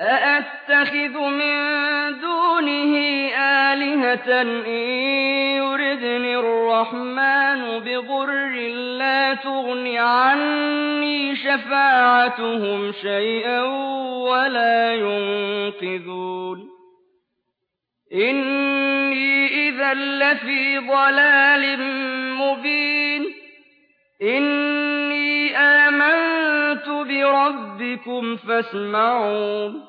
أَأَتَّخِذُ مِن دُونِهِ آلِهَةً إِن يُرِدْنِ الرَّحْمَٰنُ بِضُرٍّ لَّا تُغْنِ عَنِّي شَفَاعَتُهُمْ شَيْئًا وَلَا يُنقِذُونِ إِنِّي إِذًا لَّفِي ضَلَالٍ مُّبِينٍ إِنِّي آمَنتُ بِرَبِّكُمْ فَاسْمَعُونِ